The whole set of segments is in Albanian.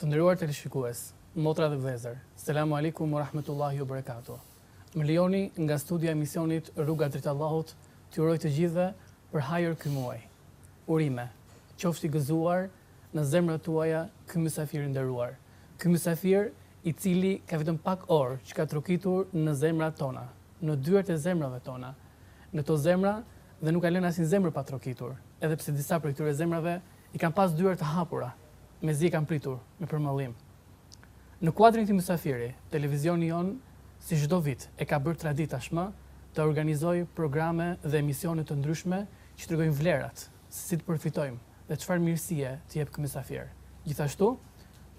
Të nderuar teleshikues, motra dhe vëllezër, selamu alikum u rahmetullahi u berekatu. Më lejoni nga studioja e emisionit Rruga drejt Allahut t'ju uroj të gjithëve për hajër ky muaj. Urime, qoftë i gëzuar në zemrat tuaja ky mysafir i nderuar, ky mysafir i cili ka vetëm pak orë që ka trokitur në zemrat tona, në dyert e zemrave tona, në këto zemra dhe nuk ka lënë asnjë zemër pa trokitur, edhe pse disa prej këtyre zemrave i kanë pas dyert të hapura, mezi e kanë pritur me përmallim. Në kuadrin e këtij mysafiri, televizioni jonë, si çdo vit, e ka bërë traditë tashmë të organizojë programe dhe emisione të ndryshme që tregojnë vlerat, se si të përfitojmë dhe çfarë mirësie të jep ky mysafir. Gjithashtu,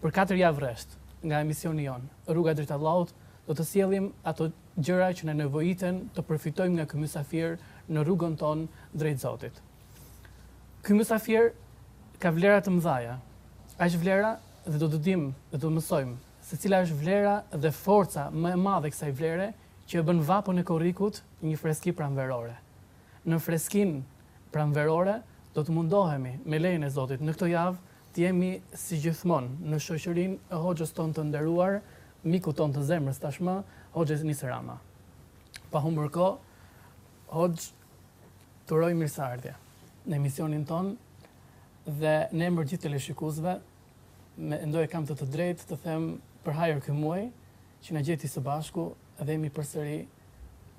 për katër javë rresht, nga emisioni jonë, Rruga drejt Allahut, do të sjellim ato gjëra që na nevojiten të përfitojmë nga ky mysafir në rrugën tonë drejt Zotit. Ky mysafir ka vlera të mëdhaja. Ka aq vlera dhe do të dimë dhe do të mësojmë se cila është vlera dhe forca më e madhe e kësaj vlere që e bën vapën e korrikut një freski pranverore. Në freskinë pranverore do të mundohemi, me lejen e Zotit, në këto javë të jemi si gjithmonë në shoqërinë e hoxhës tonë të nderuar, mikut tonë të zemrës tashmë, hoxhë Enis Rama. Pa humbur kohë, hoxhë, Të uroj mirëseardhje në emisionin tonë dhe në emër gjithë teleshikuesve mendoj e kam të drejtë të them për hajër ky muaj që na gjeti së bashku dhe jemi përsëri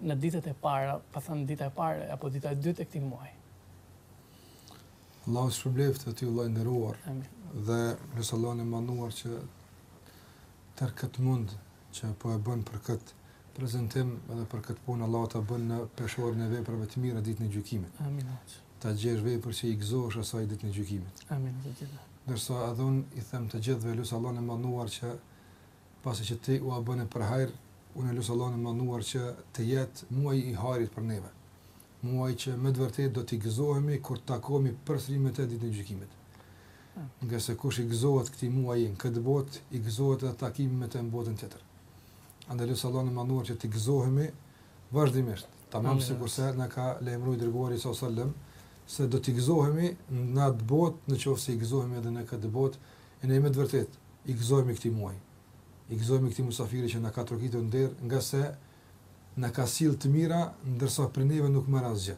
në ditët e para, pa thënë dita e parë apo dita e dytë e këtij muaji. Allahu të shpërbleftë ty vëlla i nderuar. Amin. Dhe lus Allahun e madhëruar që tër këtë mund që po e bën për këtë prezantim edhe për këtë punë Allahu ta bën në peshoren e veprave të mira ditën e gjykimit. Amin. Ta gjesh vepër që i gëzohesh asaj ditën e gjykimit. Amin. Ndërsa edhe unë i them të gjithëve lus Allahun e madhëruar që pasi që ti u bërë për hajr, unë lus Allahun e madhëruar që të jetë muaji i hajrit për neve. Muaj që me të vërtetë do t'i gëzohemi kur të takohemi përsëri me të Ditën e Gjykimit. Ngase kush i gëzohet këtij muaji në këtë botë, i gëzohet edhe takimit me të në botën tjetër. Andaj lus Allahun e Madhëruar që të gëzohemi vazhdimisht, tamam sikurse na ka lajmëruar i Dërguari sallallahu alejhi ue selem se do të gëzohemi në atë botë në qoftë se i gëzohemi edhe në këtë botë e ne me të vërtetë i gëzohemi këtij muaji. I gëzohemi këtij mysafiri që na ka trokitur në derë, ngase na ka sjellë të mira, ndërsa prej neve nuk merr asgjë.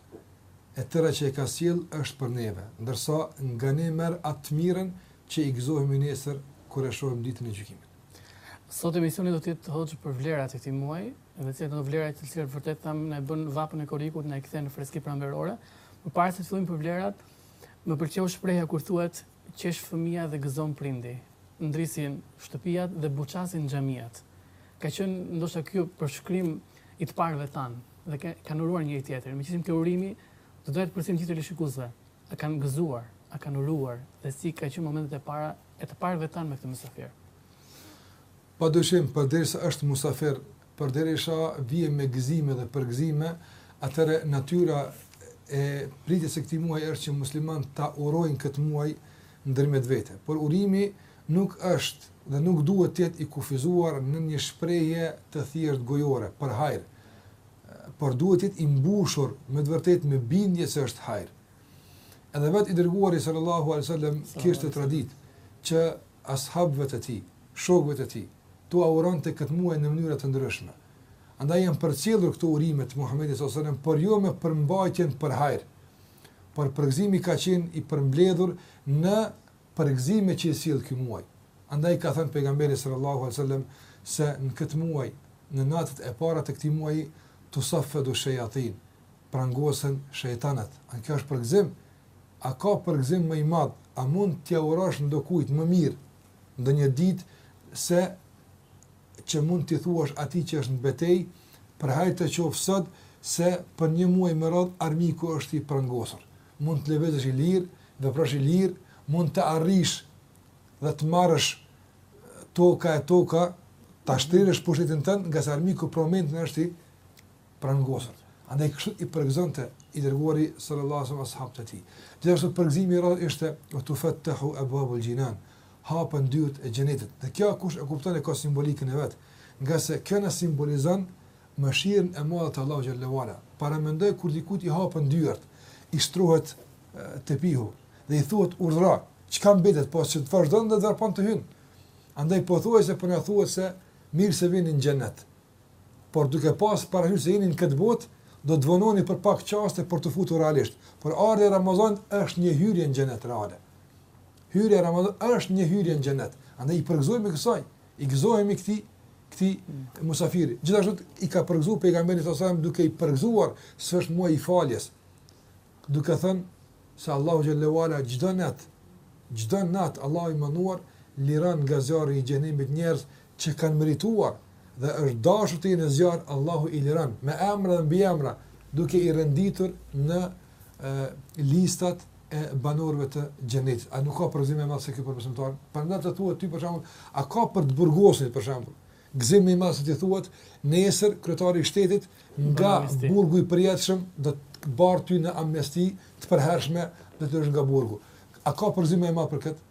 E tëra që e ka sjellë është për neve, ndërsa nga ne merr atë të mirën që i gëzohemi nesër kur e shohim Ditën e Gjykimit. Sot emisioni do të jetë hoxhë për vlerat e këtij muaji, me të cilat ato vlera të cilat vërtet thamë na e bën vapën e korrikut, na e kthen në freski pranverore. Përpara se të fillojmë për vlerat, më pëlqeu shprehja kur thuhet Qesh fëmija dhe gëzon prindi. Ndrisin shtëpijat dhe buçasin xhamiat. Ka qenë ndoshta ky përshkrim i të parëve tanë dhe kanë uruar njëri-tjetrin. Meqë ishim te urimi, do doja të përcjell gjithë teleshikuesve, a kanë gëzuar, a kanë uruar dhe si kanë qenë momentet e para të të parëve tanë me këtë mysafir? Padyshim, përderisa është mysafir, Përderisa vjen me gëzime dhe përgëzime, atëherë natyra e pritjes së këtij muaji është që muslimanët ta urojnë këtë muaj ndërmjet vete. Por urimi nuk është dhe nuk duhet të jetë i kufizuar në një shprehje të thjeshtë gojore për hajër, por duhet të jetë i mbushur me të vërtetë me bindje se është hajër. Edhe vetë i dërguari sallallahu alaihi wasallam kishte traditë që ashabëve të tij, shokëve të tij, t'ua uronte këtë muaj në mënyra të ndryshme. Andaj janë përcjellur këto urime të Muhamedit sallallahu alaihi wasallam, por jo me përmbajtjen për hajër, por përgëzimi ka qenë i përmbledhur në përgëzime që i sjell ky muaj. Andaj ka thënë pejgamberi sallallahu alaihi wasallam se në këtë muaj, në netët e para të këtij muaji, tusafadu shayatin, prangosen shejtanët. Kjo është përgëzim A ka përgëzim më i madh, a mund t'ia urosh ndokujt më mirë ndonjë ditë se që mund t'i thuash atij që është në betejë, Për hajr të qoftë sot se për një muaj me radhë armiku është i prangosur. Mund të lëvizësh i lirë, të veprosh i lirë, mund të arrish dhe të marrësh toka e toka, ta shtrirësh pushtetin tënd, ngase armiku për momentin është i prangosur. Andaj kështu i përgëzonte i dërguari sallallahu alaihi wasallam ashabët e tij. Gjithashtu përgëzimi i radhës ishte wa tufattahu abwabul jinan, hapen dyert e xhenetit. Dhe kjo kush e kupton e ka simbolikën e vet, ngase kjo na simbolizon mëshirën e madhe të Allahut xhelle ue ala. Paramendo kur dikujt i hapen dyert, i shtrohet tepihu dhe i thuhet urdhëro, çka mbetet pos që të vazhdon dhe të vepron të hyn. Andaj pothuajse po na thuhet se mirë se vini në xhenet. Por duke pasur parasysh se jeni në këtë botë, do të vononi për pak çaste për t'u futur realisht. Por ardhja e Ramazanit është një hyrje në xhenet reale. Hyrja e Ramazanit është një hyrje në xhenet. Andaj i përgëzohemi kësaj, i gëzohemi këtij këtij musafiri. Gjithashtu i ka përgëzuar pejgamberi sallallahu alajhi wasallam duke i përgëzuar se është muaj i faljes. Duke thënë se Allahu xhelle ue ala çdo natë, çdo natë Allahu i madhëruar liron nga zjarri i xhehenemit njerëz që kanë merituar dhe është dashur të jenë në zjarr Allahu i liron me emra dhe mbiemra duke i renditur në listat e banorëve të xhenetit a nuk ka përgëzim më të madh se ky për besimtar prandaj t'i thuhet ti për shembull a ka për të burgosur për shembull gëzim më i madh se t'i thuhet nesër kryetari i shtetit nga burgu i përjetshëm do të bart ty në amnisti të përhershme do të jesh nga burgu a ka përgëzim më i madh për këtë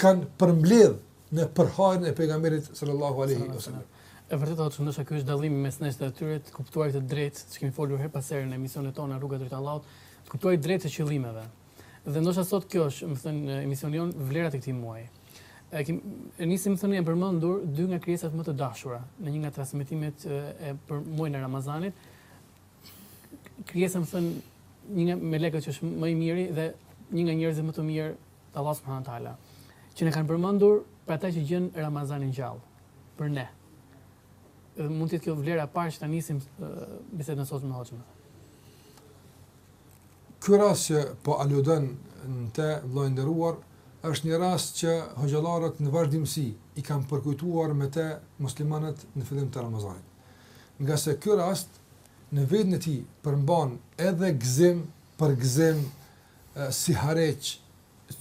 kanë përmbledh në për hajrin e pejgamberit sallallahu alaihi wasallam. E vërtetë është ndoshta ky është dallimi mes nesh dhe atyre të kuptuarit e drejtë, që kemi folur herë pas herë në emisionet tona Rruga drejt Allahut, të kuptuarit drejtë të qëllimeve. Dhe ndoshta sot kjo është, me thënë, emisioni jonë vlerat e këtij muaji. E kemi e nisim me thënë i përmendur dy nga krijesat më të dashura në një nga transmetimet e për muajin e Ramazanit. Krijesa me thënë një nga melekët që është më i miri dhe një nga njerëzit më të mirë Allah subhanahu wa taala që na kanë përmendur për ata që i gjen Ramazani gjallë për ne. Edhe mund të jetë kjo vlera e parë që ta nisim bisedën e sotme me hoxhën. Ky rast që po aludon në të vëlla i nderuar është një rast që hoxhallarët në vazhdimësi i kanë përkujtuar me të muslimanët në fillim të Ramazanit. Ngase ky rast në vetën e tij përmban edhe gëzim përgëzim, Sihareq,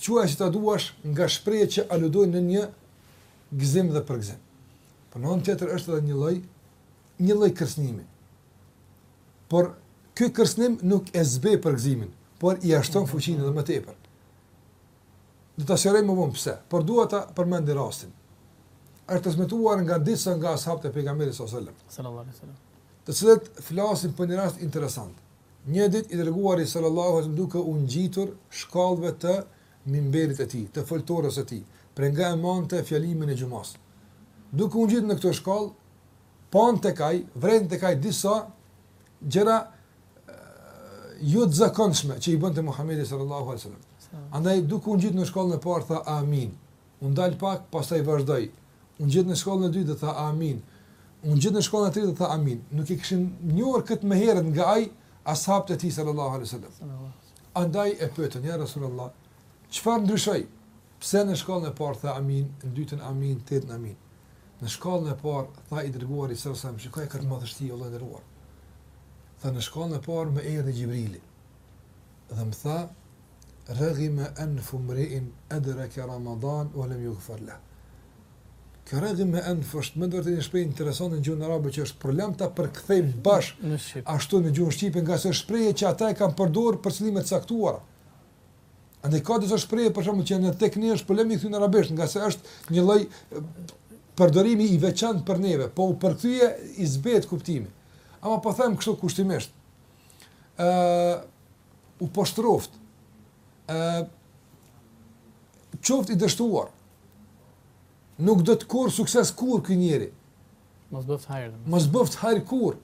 quaje si ta duash nga shprehjet që aludojnë në një gëzim dhe përgëzim. Por në anën tjetër është edhe një lloj një lloj kërcënimi. Por ky kërcënim nuk e zbeh përgëzimin, por ia shton fuqinë edhe më tepër. Do ta sqaroj më vonë pse, por dua ta përmend rastin. Është transmetuar nga disa nga ashabët e pejgamberit sallallahu alajhi wasallam. Të cilët flasin për një rast interesant. Një ditë i Dërguari sallallahu alejhi ve sellem duke u ngjitur shkallëve të minberit të tij, të foltores së tij, prej nga e mbante fjalimin e xhumasë. Duke u ngjitur në këto shkallë, panë tek ai, vërejnë tek ai disa gjëra jo të zakonshme që i bënte Muhamedi sallallahu alejhi ve sellem. Andaj duke u ngjitur në shkallën e parë tha amin, U ndal pak, pastaj vazhdoi. U ngjit në shkallën e dytë dhe tha Amin. U ngjit në shkallën e tretë dhe tha Amin. Nuk e kishin njohur këtë më herët nga ai ashabët e tij sallallahu alaihi wasallam. Andaj e pyetën ja Resulullah, çfarë ndryshoi? Pse në shkallën e parë the Amin, në të dytën Amin, të tretën Amin? Në shkallën e parë tha i dërguari sallallahu alaihi wasallam, shikoje këtë madhështi vëllau i nderuar. Tha në shkallën e parë më erdhi Xhibrili dhe më tha Raghima anfu mri'in adraka Ramadan wa lam yughfar lah. Kjo raghima anfu është me të vërtetë një shprehje interesante në gjuhën arabe që është problem ta përkthejmë bash në shqip. Ashtu në gjuhën shqipe ngase shprehje që ata e kanë përdorur për qëllime të caktuara. Andaj ka disa shprehje për shembull që në tek ne është problem i thënë arabisht, ngase është një lloj përdorimi i veçantë për neve, po u përkthye i zbehet kuptimi. Ama po them kështu kushtimisht. Ëh, uh, u poshtroft, ë qoft i dështuar. Nuk do të korrë sukses kurrë ky njeri. Mos bëft hajr. Mos bëft hajr kurrë.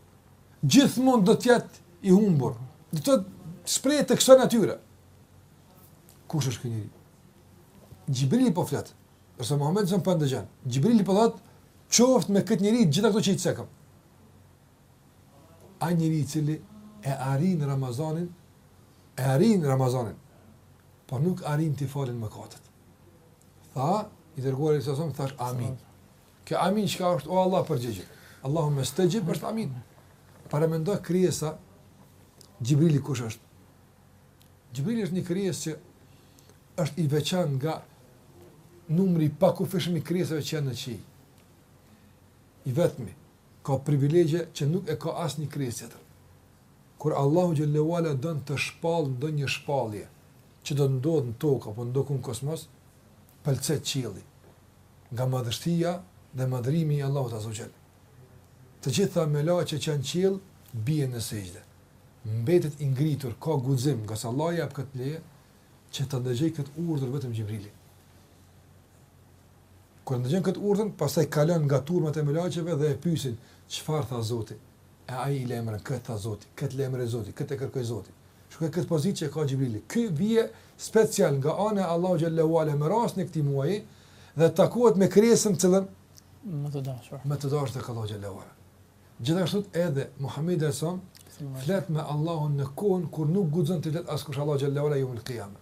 Gjithmonë do të jetë i humbur. Domethënë shprehje të kësaj natyre. Kush është ky njeri? Xhibrili po flet. Kurse Muhamedi son po ndëgjon. Xhibrili po thotë, "Qoft me këtë njeri gjitha këto që i cekëm." Ai njeri i cili e arrin Ramazanin, e arrin Ramazanin, por nuk arrin t'i falen mëkatet. Tha, i dërguari sallallahu alaihi wasallam, thash, amin. Ky amin çka është, o Allah përgjigju. Allahumme stexhib, është amin. Paramendo krijesa, Xhibrili kush është? Xhibrili është një krijesë që është i veçan nga numri i pakufishëm i krijesave që janë në qiell. i vetmi, ka privilegje që nuk e ka asnjë krijesë tjetër. Kur Allahu xhelle ve ala don të shpallë ndonjë shpallje që do të ndodhë në tokë apo ndokund në kosmos, pëlcet qielli nga madhështia dhe madhërimi i Allahut azze ve xhel. Të gjitha melaqet që janë në qiell bien në sexhde. Mbetet i ngritur, ka guxim ngase Allahu jep këtë leje që të ndëgjojë këtë urdhër vetëm Xhibrili. Kur e ndëgjon këtë urdhër, pastaj kalon nga turmat e melaqeve dhe e pyesin, Çfarë tha Zoti? E ai i lajmëron, Këtë tha Zoti, këtë lajmëroi Zoti, këtë e kërkoi Zoti. Shikoje këtë pozitë që e ka Xhibrili. Ky vije special nga ana e Allahut xhelle ve ala me rastin e këtij muaji dhe takohet me krijesën cilën më të dashur. Më të dashur tek Allahu xhelle ve ala. Gjithashtu edhe Muhamedi sallallahu alaihi wasallam flet me Allahun në kohën kur nuk guxon të flet askush me Allahun xhelle ve ala yawmul qiyamah.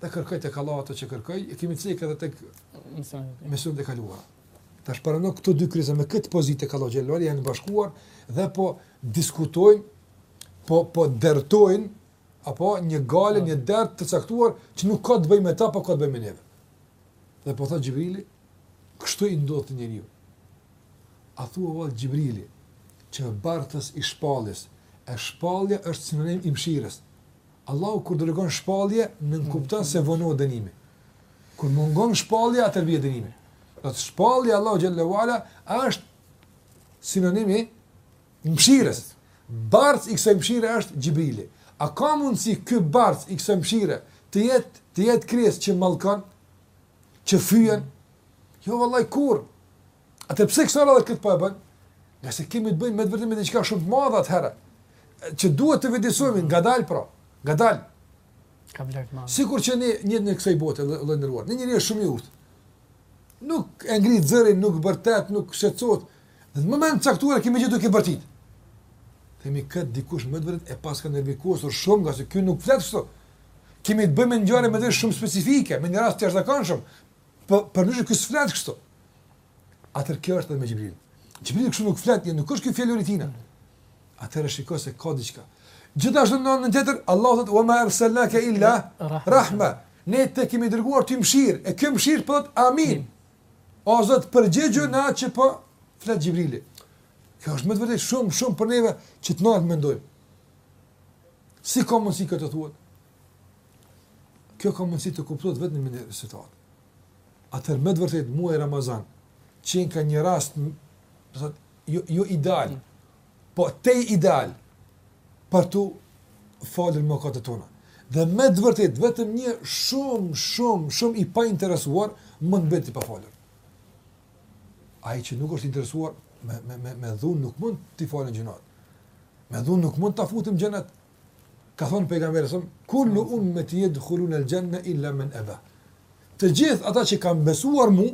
Dhe kërkon tek Allahu atë që kërkon, e kemi cekë edhe te mësimet e kaluara. Tash paramendo këto dy krijesa me këtë pozitë tek Allahu xhelle ve ala, janë bashkuar dhe po diskutojnë, po, po dertojnë, apo një gajle, një dert të caktuar, që nuk ka të bëjë me ta, po ka të bëjë me neve. Dhe po thot Xhibrili, kështu i ndodhtë atij njeriu. A thua vallë Xhibrili, që bartës i shpalljes, e shpallja është sinonim i mëshirës, Allahu kur dërgon shpallje nënkupton se vonohet dënimi. Kur mungon shpallja atëherë bie dënimi. Do të thotë shpallja e Allahut xhelle ue ala është sinonim i mëshirës. Bartës i kësaj mëshire është Xhibrili. A ka mundësi ky bartës i kësaj mëshire të jetë të jetë krijesë që mallkon, që fyen? Jo vallahi kurr. Atëherë pse kësaj radhe këtë po e bën? Ngase kemi të bëjmë me të vërtetë me diçka shumë të madhe atëherë. Që duhet të vetëdijesohemi ngadalë pra, ngadalë. Ka vlerë të madhe. Sikur që ne njohim në kësaj bote vëlla i nderuar, një njeri është shumë i urtë. Nuk e ngrit zërin, nuk bërtet, nuk shqetësohet. Në moment të caktuar e kemi gjetur duke bërtit. Themi këtë dikush me të vërtetë e paska nervikosur shumë, ngase ky nuk flet kështu. Kemi të bëjmë me ngjarje më shumë specifike, me një rast të jashtëzakonshëm, Po përndryshe ky s'flet kështu. Atër kjo është edhe me Xhibrilin. Xhibrili kështu nuk flet, nuk është ky fjalori i tina. Atër e shiko se ka diçka. Gjithashtu në anën tjetër, Allahu thotë, wa ma erselnake illa rahme. Ne të kemi dërguar ty mshirë, e kjo mshirë po thotë amin. O Zot përgjigjju në atë që po flet Xhibrili. Kjo është me të vërtetë shumë, shumë për neve që të ndalemi e të mendojmë. Si ka mundësi këtë ta thotë? Kjo ka mundësi të kuptohet vetëm në këtë situatë. Atër me të vërtetë, muaji Ramazan, qenka një rast, po thot, jo, jo ideal, po tej ideal, për t'u falur mëkatet tona. Dhe me të vërtetë, vetëm një shumë, shumë, shumë i painteresuar, mund të mbetet i pafalur. Ai që nuk është interesuar, me, me, me, me dhunë nuk mund të falen gjynahet. Me dhunë nuk mund ta futim në xhenet, Ka thënë pejgamberi a.s. kullu ummati yadkhulun al-janna illa man aba. Të gjithë ata që kanë besuar mu,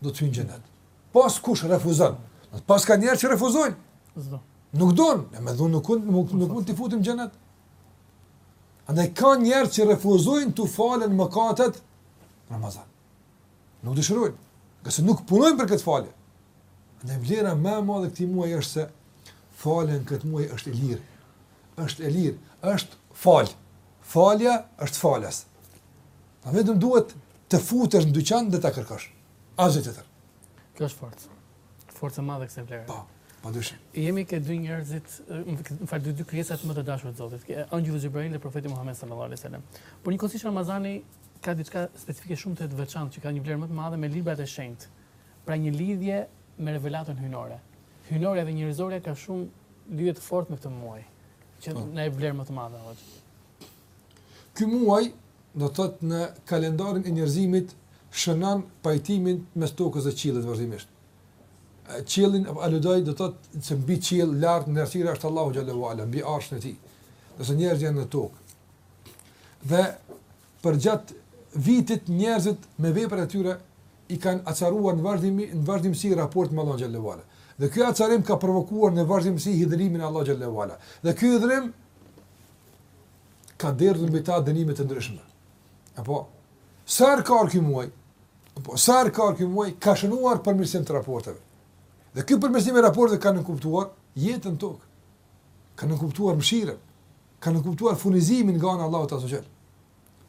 do të hyjnë në xhenet. Pos kush refuzon? Do të thotë paska njerëz që refuzojnë. S'do. Nuk don, ne me dhunë nuk nuk nuk mund ta futim në xhenet. Andaj ka njerëz që refuzojnë t'u falen mëkatet në Ramazan. Nuk dëshirojnë, ngase nuk punojnë për këtë falje. Andaj vlera më e madhe e këtij muaji është se falja në këtë muaj është e lirë. është e lirë, është falë. Falja është falas. A vetëm duhet të futesh në dyqan dhe ta kërkosh. Asgjë tjetër. Kjo është forcë. Forcë e madhe e kësaj vlere. Po, pa dyshim. Jemi te dy njerëzit, në fakt dy dy krijesat më të dashura të Zotit, Engjëlli Xhibrail dhe profeti Muhammed sallallahu alaihi wasallam. Por njëkohësisht Ramazani ka diçka specifike shumë të veçantë që ka një vlerë më të madhe me librat e shenjtë. Pra një lidhje me revelatën hyjnore. Hyjnorja dhe njerëzorja ka shumë lidhje të fortë me këtë muaj që po. i jep vlerë më të madhe hoxhë. Ky muaj, do të thotë në kalendarin e njerëzimit shënon pajtimin mes tokës dhe qiellit vazhdimisht. Qiellin po aludoj do të thotë se mbi qiell lart në lartësira është Allahu xhallahu ala, mbi arshin e tij. Ndërsa njerëzit janë në tokë. Dhe përgjatë vitit njerëzit me veprat e tyre i kanë acaruar në vazhdimi në vazhdimsi raportet me Allahun xhelle ue ala. Dhe ky acarim ka provokuar në vazhdimsi hidhërimin e Allahut xhelle ue ala. Dhe ky hidhërim ka derdhur mbi ta dënime të ndryshme. E po sa herë ka ardhur ky muaj, e po sa herë ka ardhur ky muaj, ka shënuar përmirësim të raporteve. Dhe ky përmirësim i raporteve ka nënkuptuar jetën në tokë. Ka nënkuptuar mëshirën. Ka nënkuptuar furnizimin nga ana e Allahut azze ue xhel.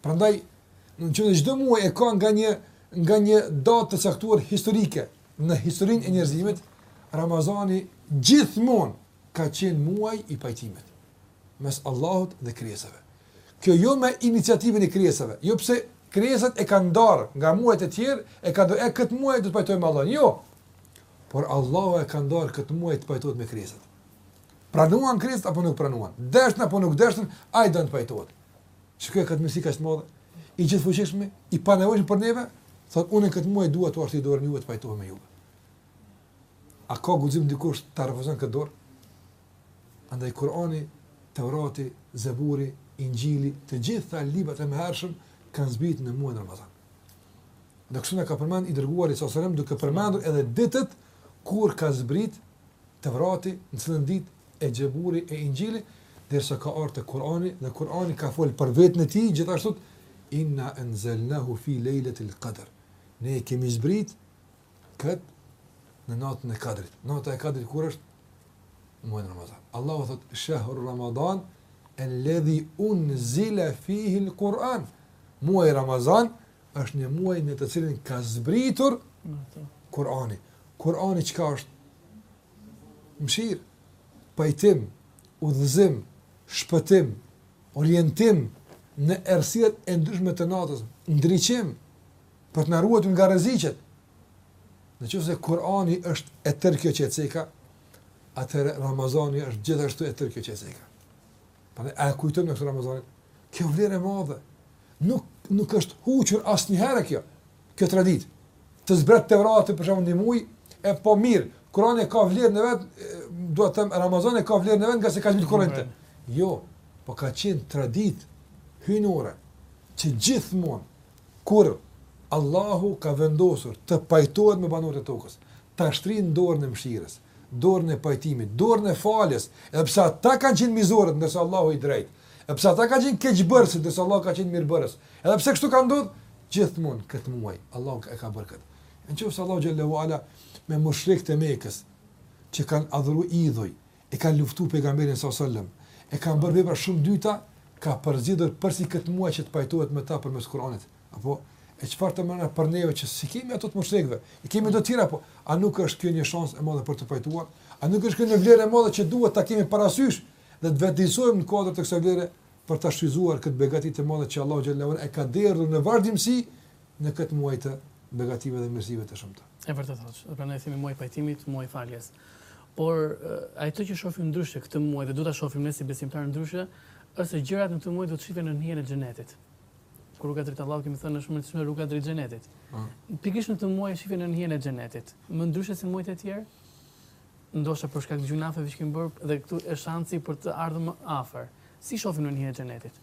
Prandaj nëse çdo çdo muaj e ka nga një nga një datë të caktuar historike në historinë e njerëzimit, Ramazani gjithmonë ka qenë muaj i pajtimit mes Allahut dhe krijesave. Kjo jo me iniciativën e krijesave, jo pse krijesat e kanë ndarë nga muajt e tjerë, e kanë thënë në këtë muaj do të pajtohemi me Allahun. Jo. Por Allahu e ka ndarë këtë muaj të pajtohet me krijesat. Pranuan krijesat apo nuk pranuan. Deshën apo nuk deshën, ai do të pajtohet. Shiko këtë mirësi kaq të madhe. I gjithëfuqishëm, i panevojshëm për neve, thotë unë këtë muaj dua t'ua zgjati dorën juve të pajtohem me ju. A ka guxim dikush ta refuzon këtë dorë? Andaj Kurani, Teurati, Zeburi, Injili, të gjitha librat e mëhershëm kanë zbrit në muajin Ramazan. Dhe kështu na ka përmend i dërguari alejhi selam duke përmendur edhe ditët kur ka zbrit Teurati, në cilën ditë e Zeburi e Injili, derisa ka ardhur te Kurani dhe Kurani ka fol për veten e tij gjithashtu inna anzalnahu fi lejletil qadr. Ne e kemi zbrit këtë në natën e Kadrit. Nata e Kadrit kur është? N'muajin Ramazan. Allahu thot shehru Ramadan elledhi unzile fihil Kuran. Muaji Ramazan është një muaj në të cilin ka zbritur Kurani. Kurani çka është? Mshir, pajtim, udhëzim, shpëtim, orientim në errësirat e ndryshme të natës, ndriçim Për të na ruajtur nga rreziqet. Në qoftë se Kurani është e tërë kjo që e ceka, atëherë Ramazani është gjithashtu e tërë kjo që e ceka. Prandaj e kuptojmë se ky është Ramazani. Kjo vlerë e madhe. Nuk nuk është huqur asnjëherë kjo. Kjo traditë. Të zbret Teurati për shembull në një muaj, e po mirë. Kurani ka vlerë në vet, dua të them Ramazani ka vlerë në vet, ngase ka shumë Kuran te. Jo, po ka qenë traditë hyjnore që gjithmonë Kur Allahu ka vendosur të pajtohet me banorët e tokës, ta shtrin dorën e mëshirës, dorën e pajtimit, dorën e faljes, edhe pse ata kanë qenë mizorët, ndërsa Allahu i drejtë, edhe pse ata kanë qenë keqbërësit, ndërsa Allahu ka qenë mirëbërës, edhe pse kështu ka ndodhur, gjithmonë këtë muaj, Allahu e ka bërë këtë. Në qoftë se Allahu xhelle ue ala me mushrikët e Mekës që kanë adhuru idhuj, e kanë luftu Pejgamberin sallallahu alejhi wasallam, e kanë bërë vepra shumë të ndyta, ka përzgjedhur përsëri këtë muaj që të pajtohet me ta përmes Kur'anit. Apo e çfarë të themi për neve që s'i kemi ato të mushrikëve, i kemi do tjera po, a nuk është kjo një shans e madhe për t'u pajtuar? A nuk është kjo një vlerë e madhe që duhet ta kemi parasysh dhe të vetëdijesohemi në kuadër të kësaj vlere për ta shfrytëzuar këtë begati të madhe që Allahu xhallahu e ka dhënë në vazhdimësi në këtë muaj të begative dhe mirësive të shumta. E vërtetë hoxhë, dhe prandaj themi muaj pajtimit, muaj faljes. Por ajo që e shofim ndryshe këtë muaj dhe do ta shofim ne si besimtarë ndryshe, është se gjërat në këtë muaj do të shifen në hijen e xhenetit. Kur rruga drejt Allahut kemi thënë është më shumë rruga drejt xhenetit. Po. Pikërisht në këtë muaj shifen në hijen e xhenetit. Më ndryshe se muajt e tjerë, ndoshta për shkak të gjynaheve që kemi bërë dhe këtu është shansi për të ardhur më afër. Si e shofim në hijen e xhenetit?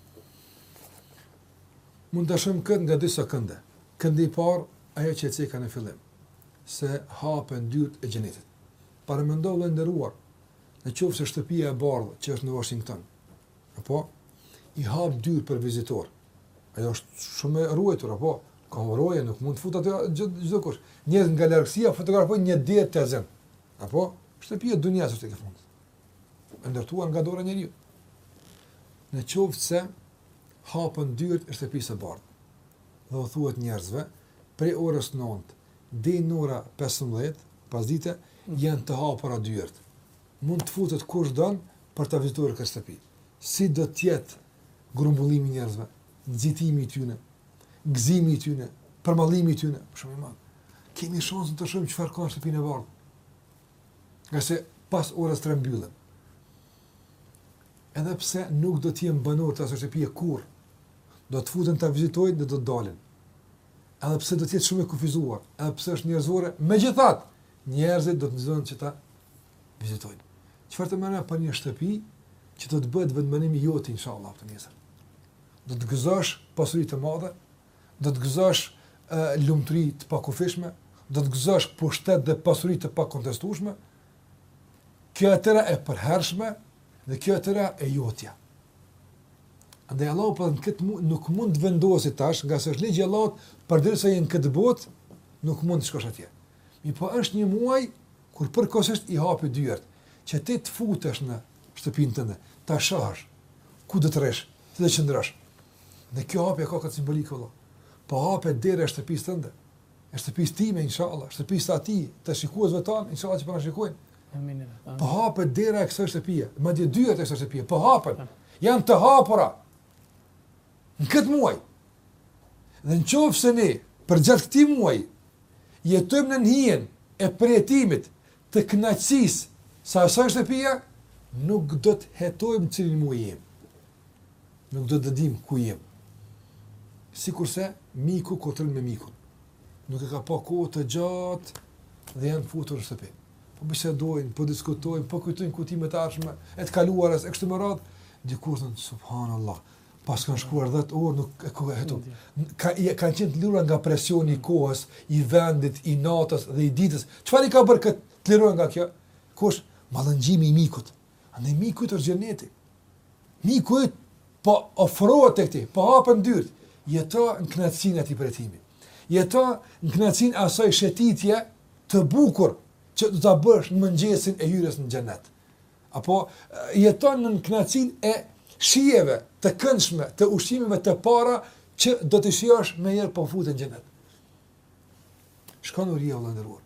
Mund ta shohim këtë nga disa kënde. Këndi i parë, ajo që e ceka në fillim, se hapen dyert e xhenetit. Paramendo vëlla i nderuar, në qoftë se shtëpia e bardhë që është në Washington, apo i hap dyert për vizitorë. Ajo është shumë e ruajtur, apo ka roje, nuk mund të futet aty çdokush. Njerëz nga largësia fotografojnë një derë të zënë. Apo shtëpia e dunjas është tek fundi. E ndërtuar nga dora e njeriut. Në qoftë se Hapen dyert e Shtëpisë së Bardhë dhe u thuhet njerëzve, prej orës nëntë deri në orën pesëmbëdhjetë pasdite janë të hapura dyert. Mund të futet kush don për ta vizituar këtë shtëpi. Si do të jetë grumbullimi i njerëzve, nxitimi i tyre, gëzimi i tyre, përmallimi i tyre, shumë i madh. Kemi shansin të shohim çfarë ka në Shtëpinë e Bardhë. Ngase pas orës tre mbyllen. edhe pse nuk do të jenë banorë të asaj shtëpie kurrë, do të futen ta vizitojnë dhe do të dalin. Edhe pse do të jetë shumë e kufizuar, edhe pse është njerëzore, megjithatë njerëzit do të nxitonin që ta vizitojnë. Çfarë të themi për një shtëpi që do të bëhet vendbanimi yt inshallah ditë nesër. Do të gëzosh pasuri të madhe, do të gëzosh lumturi të pakufishme, do të gëzosh pushtet dhe pasuri të pakontestueshme, Kjo e tëra e përhershme dhe kjo e tëra e jotja. Andaj Allahu po në këtë mund, nuk mund të vendosi tash, ngase është ligj i Allahut, përderisa je në këtë botë, nuk mund të shkosh atje. Mirëpo është një muaj kur përkohësisht i hap dyert, që ti të futesh në shtëpinë tënde, ta shohësh ku do të rrish, ku do të qëndrosh. Dhe kjo hapje ka këtë simbolikë vëlla. Po hapet dera e shtëpisë tënde. e shtëpisë time inshallah, shtëpisë së atij, të shikuesve tanë inshallah që po na shikojnë. Amin. Po hapet dera e kësaj shtëpie, madje dyert e kësaj shtëpie po hapen. Janë të hapura. Në këtë muaj. Dhe në qoftë se ne, përgjatë këtij muaji, jetojmë nën hijen e përjetimit të kënaqësisë së asaj shtëpie, nuk do të hetojmë në cilin muaj jemi. Nuk do të dimë ku jemi. Sikurse miku kur takohet me mikun. Nuk e ka pa kohë të gjatë dhe janë futur në shtëpi. Po bisedojnë, po diskutojnë, po kujtojnë kujtime të ardhshme, e të kaluarës e kështu me radhë, dikur thonë subhanallah Paskan shkuar 10 orë nuk e ka hetu. Se kanë qenë të liruar nga presioni i kohës, i vendit, i natës dhe i ditës. Çfarë i ka bërë këta të lirohen nga kjo? Kush? Mallëngjimi i mikut. Andaj miku yt është xheneti. Miku yt po afrohet tek ti, po hapen dyert. Jeto në kënaqësinë e atij përjetimi. Jeto në kënaqësinë e asaj shëtitje të bukur që do ta bësh në mëngjesin e hyrjes në xhenet. Apo jeton nën kënaqësinë e shijeve të këndshme, të ushqimeve të para që do t'i shijosh menjëherë pa u futur në xhenet. Shkon uria vëlla i nderuar.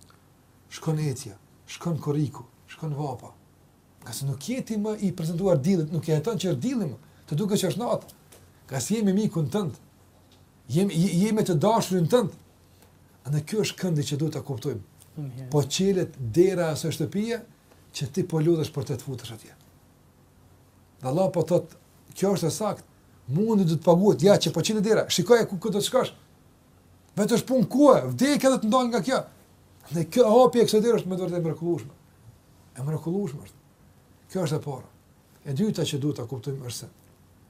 Shkon etja, shkon korriku, shkon vapa. Ngase nuk je ti më i prezantuar diellit, nuk e heton që është dielli më. Të duket që është natë. Ngase je me mikun tënd. Je je me të dashurin tënd. Andaj ky është këndi që duhet ta kuptojmë. Po çelet dera e asaj shtëpie që ti po lodhesh për të futesh atje. Dhe Allah po thotë, kjo është e saktë. Mundi do të paguhet ja që po çelet dera. Shikoje ku do të shkosh. Vetëm është punë kohe, vdekja të ndan nga kjo. Dhe kjo hapje e kësaj dere është me vërtet e mrekullueshme. E mrekullueshme është. Kjo është e para. E dyta që duhet të kuptojmë është se,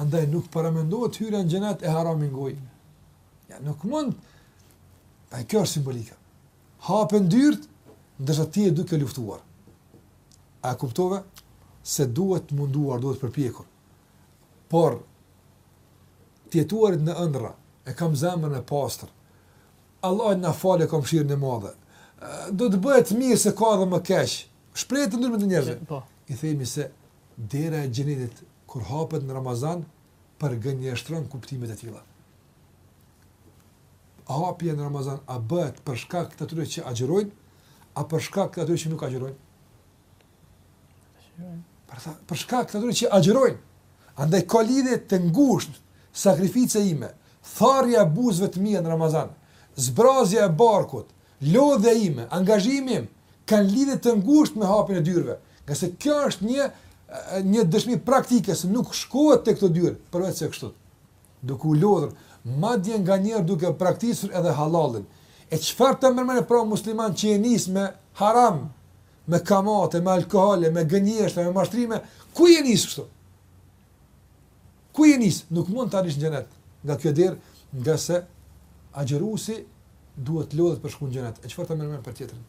Andaj nuk paramendohet hyrja në xhenet e harami në gojë. Ja nuk mund ai kjo është simbolika. Hapen dyert ndërsa ti je duke luftuar. A kuptove se duhet munduar, duhet përpjekur. Por të jetuarit në ëndrra, e kam zemrën e pastër. Allahu na fal, e ka mëshirën e madhe. Do të bëhet mirë se ka edhe më keq. Shprehje të ndryshme të njerëzve. Po. I themi se dera e xhenetit kur hapet në Ramazan përgënjeshtron kuptimet e tilla. Hapja në Ramazan a bëhet për shkak të atyre që agjërojnë, a për shkak të atyre që nuk agjërojnë? Po, tha, për shkak të atyre që agjërojnë. Andaj ka lidhje të ngushtë sakrifica ime, tharja e buzëve të mia në Ramazan, zbrazja e barkut, Lodhja ime, angazhimi im kanë lidhje të ngushtë me hapjen e dyerve, ngase kjo është një një dëshmi praktike se nuk shkohet te këto dyer përveçse kështu, duke u lodhur, madje nganjëherë duke braktisur edhe halalin. E çfarë të merr mendja pra musliman që je nis me haram, me kamatë, me alkohole, me gënjeshtra, me mashtrime, ku je nis kështu? Ku je nis? Nuk mund të arrish në xhenet nga kjo derë, ngase agjëruesi duhet të lodhet për të shku në xhenet. E çfarë të merr mendja për tjetrin?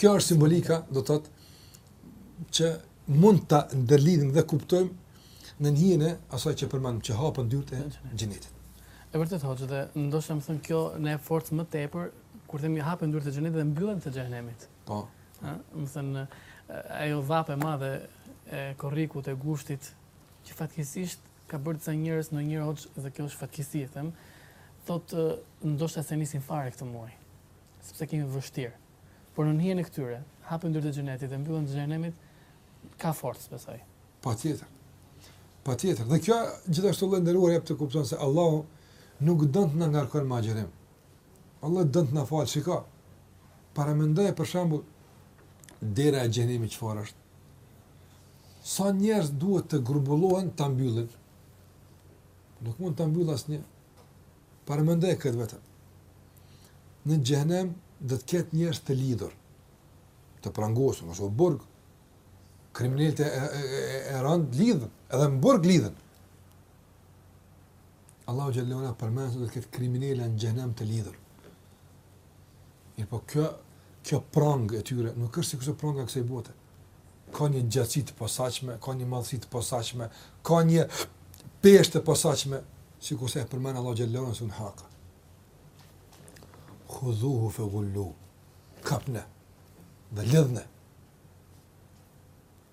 Kjo është simbolika, do të thotë që mund ta ndërlidhim dhe kuptojmë nën hijen e asaj që përmendëm që hapen dyert e xhenetit. E vërtetë hoxhë dhe ndoshta me thënë kjo na forcon më tepër kur themi hapen dyert e xhenetit dhe mbyllen të xhehenemit. Po. Ëh, me thënë ajo vapë e madhe e korrikut e gushtit që fatkeqësisht ka bërë disa njerëz ndonjëherë hoxhë dhe kjo është fatkeqësi e them, thotë ndoshta s'e nisin fare këtë muaj, sepse e kemi vështirë. Por nën hijen e këtyre, hapen dyert e xhenetit dhe mbyllen të xhehenemit, ka forcë besoj. Patjetër. Patjetër. Dhe kjo gjithashtu vëlla i nderuar jep të kupton se Allahu nuk don të na ngarkon me agjërim. Allah don të na falë, shiko. Paramendoje për shembull dera e xhehenemit çfarë është. Sa njerëz duhet të grumbullohen ta mbyllin? Nuk mund ta mbyll asnjë. Paramendoje këtë vetëm. Në xhehenem do të ketë njerëz të lidhur, të prangosur, edhe në burg kriminelët e, e, e, e rëndë lidhen, edhe në burg lidhen. Allahu xhele ue ala përmend se do të ketë kriminelë në xhehenem të lidhur. Mirëpo kjo kjo prangë e tyre nuk është sikur pranga e kësaj bote. Ka një gjatësi të posaçme, ka një madhësi të posaçme, ka një peshë të posaçme, sikur se e përmend Allahu xhele ue ala në suren Haka. Khudhuhu fa gulluhu. Kapne. Dhe lidhne.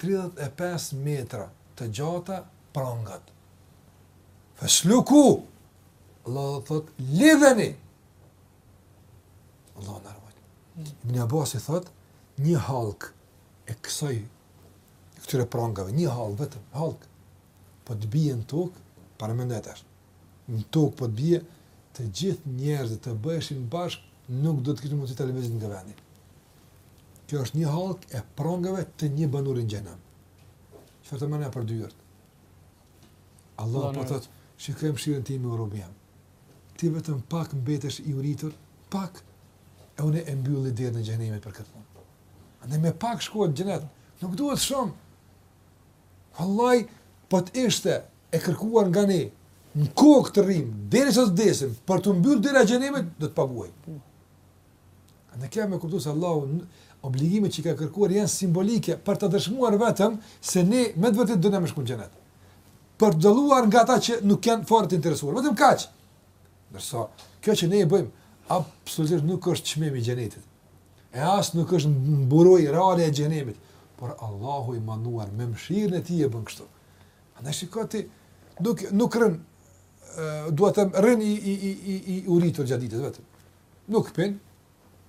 tridhjetë e pesë metra të gjata prangat. Feslukuh! Allahu do të thotë, lidheni! Allahu na ruajtë. Ibn Abbasi thotë, një hallkë e kësaj, e këtyre prangave, një hallkë vetëm, hallkë, po të bije në tokë, paramendoje, në tokë po të bije, të gjithë njerëzit të bëheshin bashkë, nuk do të kishin mundësi ta lëvizin nga vendi. Kjo është një hallkë e prangëve të një banori në xhenem. Çfarë të themi për dyert? Allah po thotë, shiko mëshirën time o robi im. Ti vetëm pak mbetesh i uritur, pak e unë e mbylli derën e xhenemit për këtë punë. Andaj me pak shkohet në xhenet, nuk duhet shumë. Vallai po të ishte e kërkuar nga ne në kokë të rrim, derisa të vdesim, për t'u mbyllë dera e xhenemit, do të paguaj. Ne kemi me kuptu se Allahu obligimet që i ka kërkuar janë simbolike për të dëshmuar vetëm se ne me të vërtetë dojmë me shku në xhenet. Për t'u dalluar nga ata që nuk janë fare të interesuar, vetëm kaq. Ndërsa, kjo që ne e bëjmë absolutisht nuk është çmim i xhenetit. E as nuk është mburojë reale e xhenemit, por Allahu i madhëruar me mëshirën e tij e bën kështu. Andaj shiko ti nuk nuk rrin duhet të rrish i i i i uritur gjatë ditës vetëm. nuk pin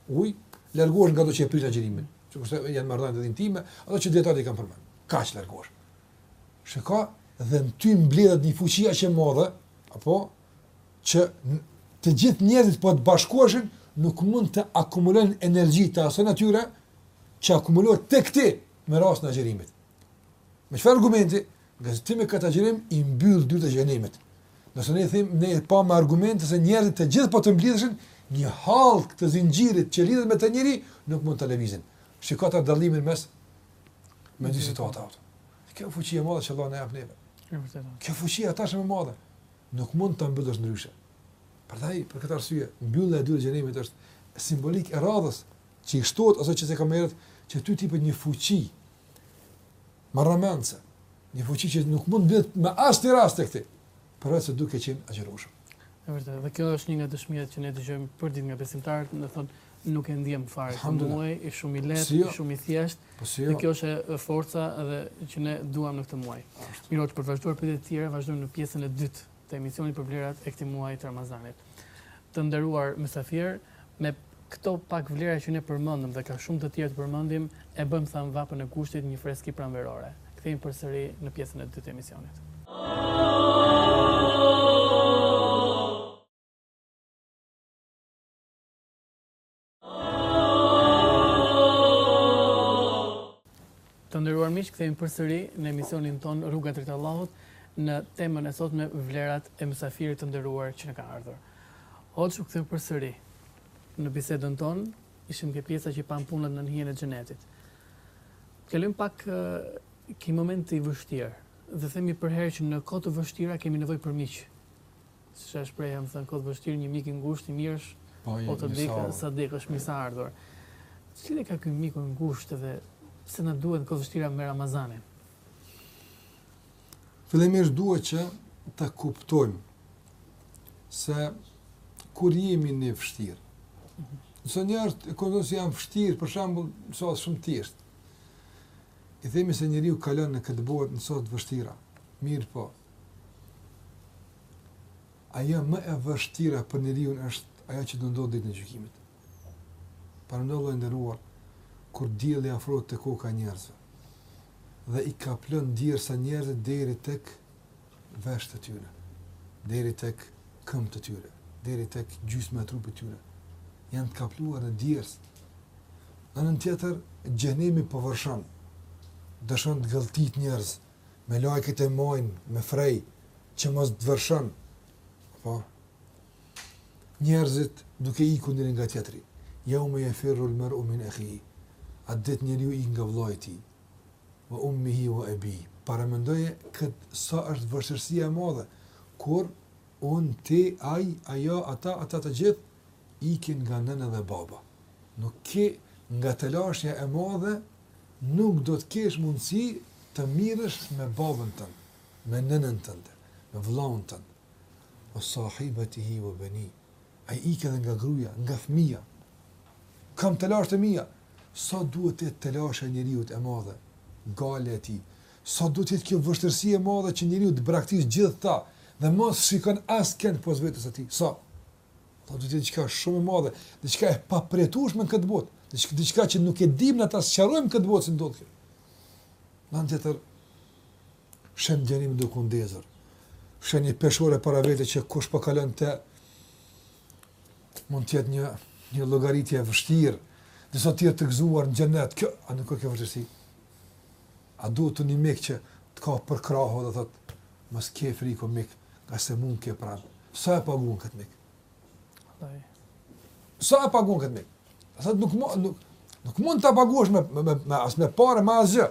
ujë, largohesh nga ato që e prishin agjërimin, sikurse janë marrëdhëniet intime, ato që dijetarët i kanë përmend. Kaq largohesh. Shiko, dhe në ty mbledhet një fuqi aq e madhe, apo që të gjithë njerëzit po të bashkoheshin, nuk mund të akumulojnë energji të asaj natyre që akumulohet tek ti me rastin e agjërimit. Me çfarë argumenti? Se ti me këtë agjërim i mbyll dyert e xhenemit. Nëse ne themi, ne e pamë me argumente se njerëzit të gjithë po të mblidheshin, një hallkë të zinxhirit që lidhet me të njeriu nuk mund ta lëvizin. Shikoje tash dallimin mes dy situata. Kjo fuqi e madhe që Allah na jep neve. Kjo fuqi është tash më e madhe nuk mund ta mbyllësh ndryshe. Prandaj për këtë arsye mbyllja e dyerve të xhenemit është simbolikë e radhës që i shtohet asaj që s'e ka, merret që ty t'ipet një fuqi Marramendëse, një fuqi që nuk mund të mblidhet me asnjë rast tek ti, përveçse duke qenë i agjërueshëm. E vërtetë, dhe kjo është një nga dëshmitë që ne dëgjojmë përditë nga besimtarët, na thonë nuk e ndiejmë fare këtë muaj, është shumë i lehtë, jo. i shumë i thjeshtë. Po si jo. Dhe kjo është forca edhe që ne duam në këtë muaj. Mirë, për të vazhduar pyetjet e tjera, vazhdojmë në pjesën e dytë të emisionit për vlerat e këtij muaji të Ramazanit. Të nderuar mysafirë, me këto pak vlera që ne përmendëm dhe ka shumë të tjerë të përmendim, e bëjmë thamë vapën e gushtit një freski pranverore. Kthehemi përsëri në pjesën e dytë të emisionit. Të nderuar miq, kthehemi përsëri në emisionin tonë Rruga drejt Allahut në temën e sotme vlerat e mysafirit të nderuar që na ka ardhur. Hoxhë, kthehemi përsëri në bisedën tonë, ishim ke pjesa që i pamë punët nën hijen e xhenetit. Kalojmë pak ky moment është i vështirë dhe themi përherë që në kohë të vështira kemi nevojë për miq. Siç është shprehja me thënë kohë të vështirë një mik i ngushtë i mirësh po, po të dek sa dek është mirë sa ardhur. Cili qenka ky miku i ngushtë dhe pse na duhet kohë të vështira me Ramazanin? Fillimisht duhet që të kuptojmë se kur jemi në vështirësi. Nëse njeriu kujton se jam vështirë, për shembull, nëse është shumë thjesht. Të themi se njeriu kalon në këtë botë nëpër shumë vështira. Mirëpo, Ajo më e vështira për njeriun është ajo që do ndodhë ditën e gjykimit. Paramendo e nderuar, kur dielli afrohet te koka e njerëzve, dhe i kaplon djersa njerëzit deri tek veshët e tyre, deri tek këmbët e tyre, deri tek gjysma e trupit tyre, janë të kapluar në djersë. Në anën tjetër, xhehenemi po vërshon, po dëshiron të gëlltit njerëzit, melaiket e mbajnë me frej që mos të vërshon, po njerëzit duke ikur njëri nga tjetri yawma yafirru al-mar'u min akhihi atë ditë njeriu ik nga vëllai i tij wa ummihi wa abihi paramendoje këtë sa është vështirësia e madhe kur unë ti ai ajo ata ato të gjithë ikin nga nëna dhe baba nuk ke nga telashja e madhe Nuk do të kesh mundësi të merresh me babën tënd, me nënën tënde, me vëllaun tënd. Wa sahibatihi wa banih, ai ik edhe nga gruaja, nga fëmija. Kam telashet e mia. Sa duhet të jetë telashja e njeriut e madhe, gajle e tij. Sa duhet të jetë kjo vështirësi e madhe që njeriu të braktisë gjithë këta dhe mos shikon askënd pos vetes së tij. Sa. Po do të jetë diçka shumë e madhe, diçka e papërjetueshme në këtë botë, diçka, diçka që nuk e dimë ne ta sqarojmë në këtë botë si ndodh kjo. Në anën tjetër, sheh xhehenemin duke u ndezur, sheh një peshore para vetes që kush po kalon të, mund të jetë një, një llogaritje e vështirë, disa të tjerë të gëzuar në xhenet, kjo, a nuk është kjo vështirësi? A duhet ty një mik që të kap për krahu dhe thotë, Mos ke frikë o mik, ngase mu më ke pranë. Sa e paguan këtë mik? Vallahi. Sa e paguan këtë mik? Asa nuk, nuk, nuk mund ta paguash me, me, me, me, as me pare, me asgjë.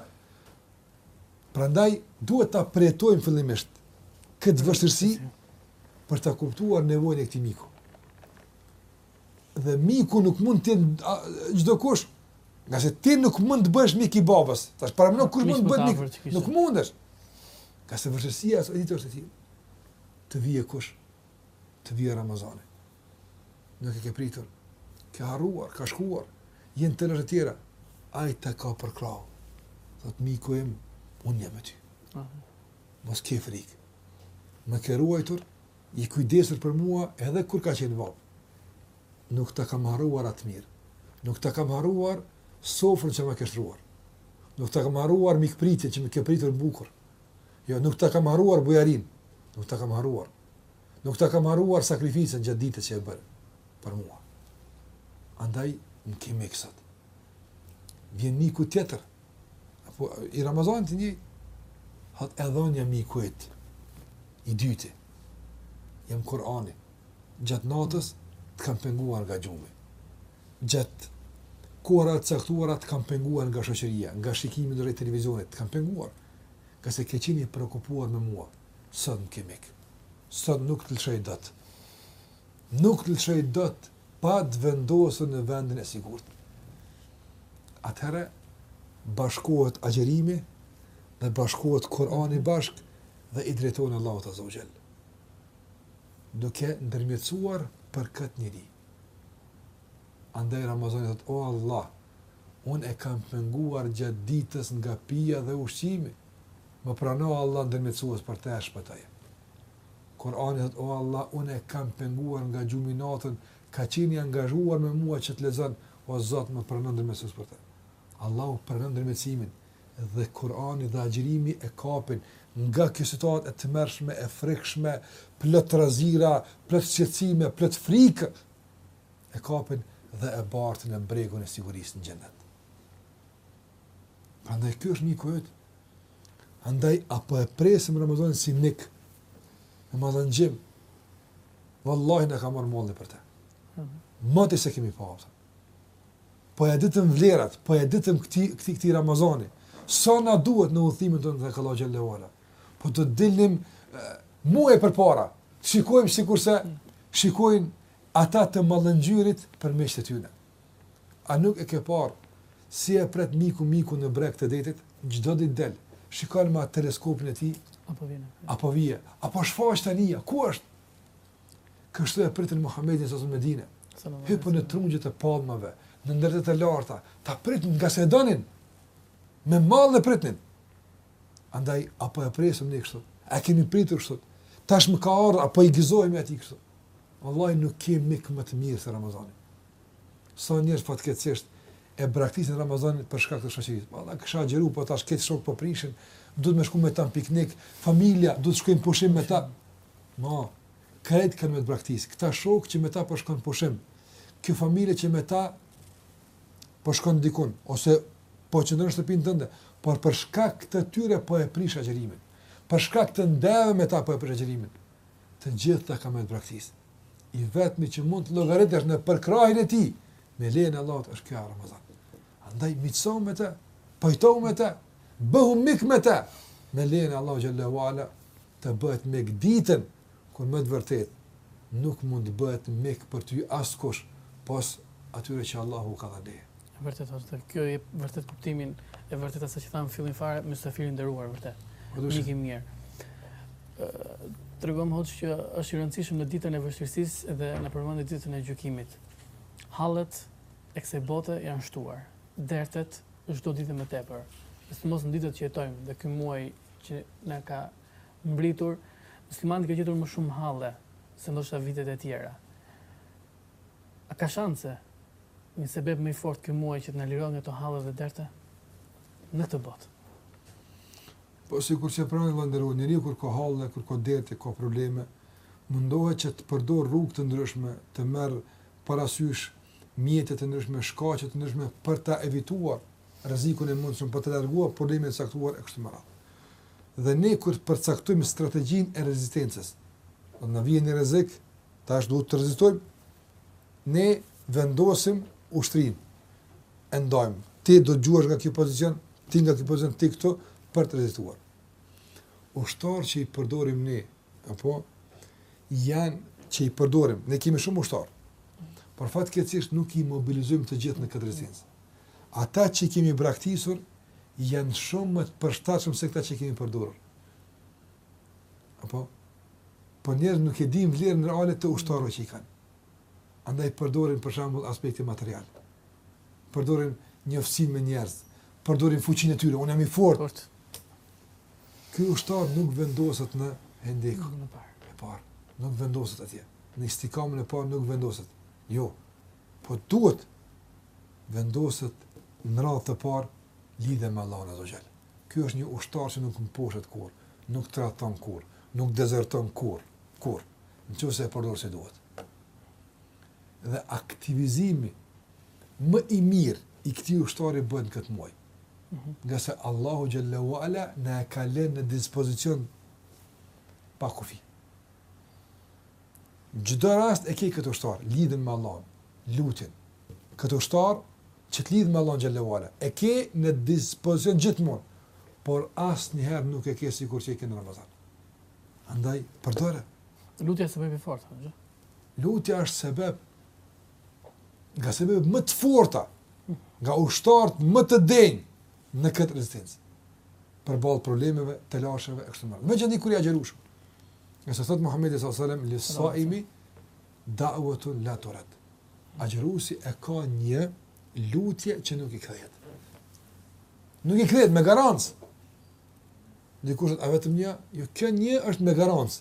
Prandaj, duhet ta përjetojmë fillimisht këtë vështirësi për ta kuptuar nevojën e këtij miku. Dhe miku nuk mund të jetë çdokush. Ngase ti nuk mund të bësh mik i babës. Tash paramendo kush mund të bëhet mik. Nuk mundesh. Ngase vështirësia e ditës është e tillë. Të vjen kush? Të vjen Ramazani. Nuk e ke pritur. Ke harruar, ka shkuar. Jen të lërë tjera. Ai të kap për krahu. Thotë miku im, unë jam me ty. Mos ke frikë. Më ke ruajtur, i kujdesur për mua edhe kur ka qenë vapë. Nuk ta kam harruar atë mirë. Nuk ta kam harruar sofrën që më ke shtruar. Nuk ta kam harruar mikpritjen që më ke pritur bukur. Jo, nuk ta kam harruar bujarinë. Nuk ta kam harruar. Nuk ta kam harruar sakrificën gjatë ditës që e bëre për mua. Andaj, në kemi kësat. Vjen miku tjetër, Apo, i Ramazanit i njëjtë. Thotë edhe një miku yt. I dyti. Jam Kur'ani. Gjatë natës të kam penguar nga gjumi. Gjatë kohëra të caktuara të kam penguar nga shoqëria, nga shikimi në drejt televizionit, të kam penguar. Ngase ke qenë i preokupuar me mua. Sot më ke mik. Sot nuk të lëshoj dot. Nuk të lëshoj dot pa të vendosur në vendin e sigurt, atëherë bashkohet agjërimi dhe bashkohet Kurani bashkë dhe i drejtohen Allahut Azza wa Jall. Duke ndërmjetësuar për këtë njeri. Andaj Ramazani thotë, o Allah, unë e kam penguar gjatë ditës nga pija dhe ushqimi, më prano Allah ndërmjetësues për të e shpëtoje. Kurani thotë, O Allah, unë e kam penguar nga gjumi natën, ka qenë i angazhuar me mua që të lexojë, o Zot, më prano ndërmjetësues për të. Allahu pranon ndërmjetësimin dhe Kurani dhe agjërimi e kapin nga kjo situatë e tmerrshme, e frikshme, plot trazira, plot shqetësime, plot frikë, e kapin dhe e bartin në bregun e sigurisë në xhenet. Andaj ky është miku yt, Andaj, a po e presim Ramazanin si mik, me mallëngjim, vallahi na ka marrë malli për te. Moti s'e kemi pa, për ta. Po e ditëm vlerat, po e ditëm këtij, këtij, këtij Ramazani, sa na duhet në udhëtimin tonë te Allahu xhele ue ala. Po të dilnim uh, muaj përpara, të shikojmë sikurse shikojnë ata të mallëngjyerit për miqtë e tyre. A nuk e ke parë si e pret miku mikun në breg të detit? Çdo ditë del, shikon me atë teleskopin e tij, a po vjen, a po vije, a po shfaqet anija, ku është? Kështu e pritën Muhamedin s.a. në Medinë. Hypën në trungjet e palmave, në ndërtesat e larta, ta pritnin ngase e donin. Me mall e pritnin. Andaj a po e presim ne kështu? A e kemi pritur kështu? Tash më ka ardhur, a po i gëzohemi atij kështu? Vallahi nuk ke mik më të mirë se Ramazani. Sa njerëz fatkeqësisht e braktisin Ramazanin për shkak të shoqërisë. Po ta kisha agjëruar, po tash këta shokë po prishin, duhet me shku me ta në piknik, familja duhet të shkojmë pushim me ta. Ma, krejt kanë me të braktis. Këta shokë që me ta po shkon pushim. Kjo familje që me ta po shkon dikun ose po qëndron në shtëpinë tënde, por për shkak të tyre po e prish agjërimin. Për shkak të ndejave me ta po e prish agjërimin. Të gjithë ta kanë me të braktisë. I vetmi që mund të llogaritesh në përkrahjen e tij, me lejen e Allahut është ky Ramazan. Andaj miqësohu me të, pajtohu me të, bëhu mik me të. Me lejen e Allahut xhallahu ala të bëhet mik ditën kur me të vërtetë nuk mund të bëhet mik për ty askush pos atyre që Allahu ka dhënë. E vërtet është dhe kjo e vërtet kuptimin e vërtetë asaj që thamë në fillim fare, mysafir i nderuar vërtet. Mik i mirë. Tregon, hoxhë, që është i rëndësishëm në ditën e vështirësisë dhe na përmendi ditën e gjukimit. Hallet e kësaj bote janë shtuar. Dertet çdo ditë më tepër. Në sidomos në ditët që jetojmë dhe ky muaj që na ka mbërritur, muslimanët ka gjetur më shumë halle se ndoshta vitet e tjera. A ka shanse një sebeb më i fortë ky muaj që të na lirojë nga këto halle dhe derte në këtë botë? Po sikur që pra, vëlla i nderuar, njeriu kur ka halle, kur ka derte, ka probleme, mundohet që të përdorë rrugë të ndryshme, të merr parasysh mjete të ndryshme, shkaqe të ndryshme për ta evituar rrezikun e mundshëm, për të larguar problemin e caktuar e kështu me radhë. Dhe ne kur të përcaktojmë strategjinë e rezistencës, do të na vijë një rrezik Tash duhet të rezistojmë. Ne vendosim ushtrinë. E ndajmë. Ti do të gjuash nga ky pozicion, ti nga ky pozicion, ti këtu, për të rezistuar. Ushtarë që i përdorim ne, apo, janë që i përdorim. Ne kemi shumë ushtarë. Por fatkeqësisht nuk i mobilizojmë të gjithë në këtë rezistencë. Ata që i kemi braktisur, janë shumë më të përshtatshëm se këta që i kemi përdorur. Apo, por njerëzit nuk e dinë vlerën reale të ushtarëve që i kanë. Andaj përdorin për shembull aspektin material. Përdorin njoftësinë me njerëz, përdorin fuqinë e tyre, unë jam i fortë. Fort. Ky ushtar nuk vendoset në hendek. Në parë. Në parë. Nuk vendoset atje. Në istikamën e parë nuk vendoset. Jo. Po duhet vendoset në radhë të parë lidhja me Allahun azze ue xhel. Ky është një ushtar që nuk mposhet kurrë. Nuk tradhton kurrë, nuk dezerton kurrë, kurrë, në qoftë se e përdor si duhet. Dhe aktivizimi më i mirë i këtij ushtari bëhet këtë muaj. Mm -hmm. Ngase Allahu xhelle ue ala na e ka lënë në dispozicion pa kufi. Çdo rast e ke këtë ushtar, lidhjen me Allahun, lutjen. Këtë ushtar që të lidh me Allahun xhallahu ala, e ke në dispozicion gjithmonë, por asnjëherë nuk e ke sikur që e ke në Ramazan. Andaj përdore. Lutja është sebeb i fortë, apo? Lutja është sebeb nga sebebet më të forta, nga ushtarët më të denjë në këtë rezistencë. Përballë problemeve, telasheve e kështu me radhë. Megjithëse kur ja gjerushëm. Ngase thotë Muhammedi s.a.s. Lisaimi da'watun la turat. Agjërusi e ka një lutje që nuk i kthehet. Nuk i kthehet me garancë. Dikush thotë vetëm një, jo kjo një është me garancë.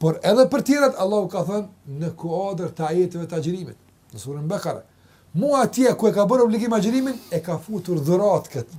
Por edhe për tjerat Allahu ka thënë në kuadër të ajeteve të agjërimit, në surën Bekare. Mu atje ku e ka bërë obligim agjërimin, e ka futur dhurat këtë.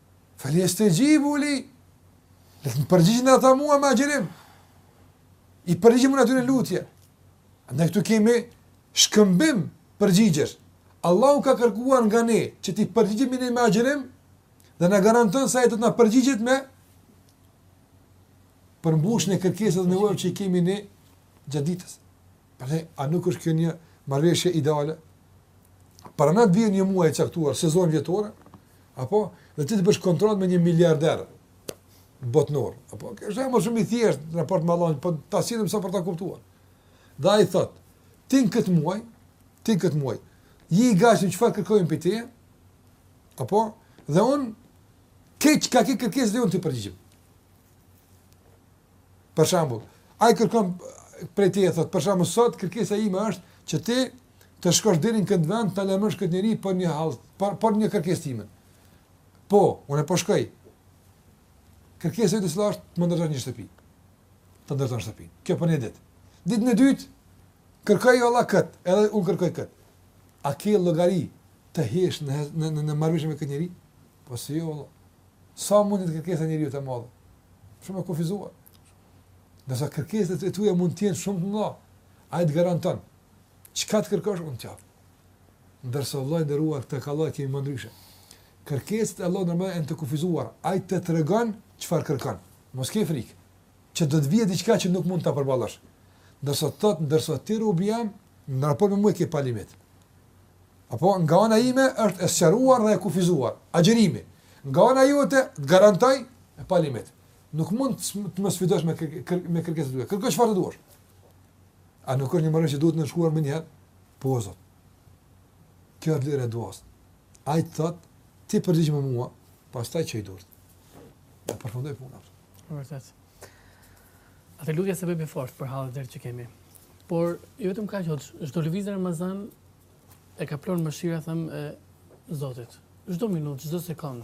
Falyestejibu li. Le të përgjigjen ata mua me agjërim. I përgjigjem atyre në lutje. Andaj këtu kemi shkëmbim përgjigjesh. Allahu ka kërkuar nga ne që t'i përgjigjemi ne me agjërim dhe na garanton se ai do të na përgjigjet me përmbushjen e kërkesave të nevojave që kemi ne gjatë ditës. Prandaj a nuk është kjo një marrëveshje ideale? Pra na vjen një muaj i caktuar, sezon vjetor, Apo, dhe ti të bësh kontratë me një miliarder botnor. Apo, kjo është shembull i thjeshtë në raport me Allahun, po ta sillim sa për ta kuptuar. Dhe ai thot, ti në këtë muaj, ti këtë muaj, je i gatshëm çfarë kërkoj prej teje? Apo, dhe un krejt çka ke kërkesë dhe un t'i përgjigjem. Për shembull, ai kërkon prej teje thotë, për shembull sot kërkesa ime është që ti të shkosh deri në këtë vend t'i lajmërosh këta njerëz për një hall, për, për një kërkesë time. Po, unë po shkoj. Kërkesa jote sot të më ndërtosh një shtëpi. Të ndërtoj shtëpi. Kjo për një ditë. Ditën e dytë kërkon valla kët, edhe un kërkoj kët. A ke llogari të hysh në në në, në marrëveshje me këta njerëz? Po si jo valla. Sa mund të jetë kërkesa e njeriut e madhe? Shumë e kufizuar. Ndërsa kërkesat e tuja mund të jenë shumë të mëdha, ai të garanton. Çka të kërkosh, unë ta jap. Ndërsa vëlla i nderuar tek Allahu kemi më ndryshe. Kërkesat e Allahut normalisht janë të kufizuara, ai të tregon çfarë kërkon. Mos ke frikë, që do të vijë diçka që nuk mund ta përballosh. Ndërsa ti, ndërsa ti robi jem, Në raport me mua ke pa limit. Apo nga ana ime është e sqaruar dhe e kufizuar. Agjërimi. Nga ana jote të garantoj e pa limit. Nuk mund të më sfidosh me me kërkesat tua. Kërko çfarë duash. A nuk është një marrëveshje që duhet nënshkruar më një herë? Po o Zot. Kjo është vlera e duasë. Ai thot, ti përgjigjmu mua, pastaj çoji durt dhe përfundoi puna. Vërtet. Atë lutja se bëjmë fort për hallet që kemi. Por, jo vetëm kaq, hoc, çdo lëvizje në Ramazan e kaplon mëshira, them, e Zotit. Çdo minutë, çdo sekond.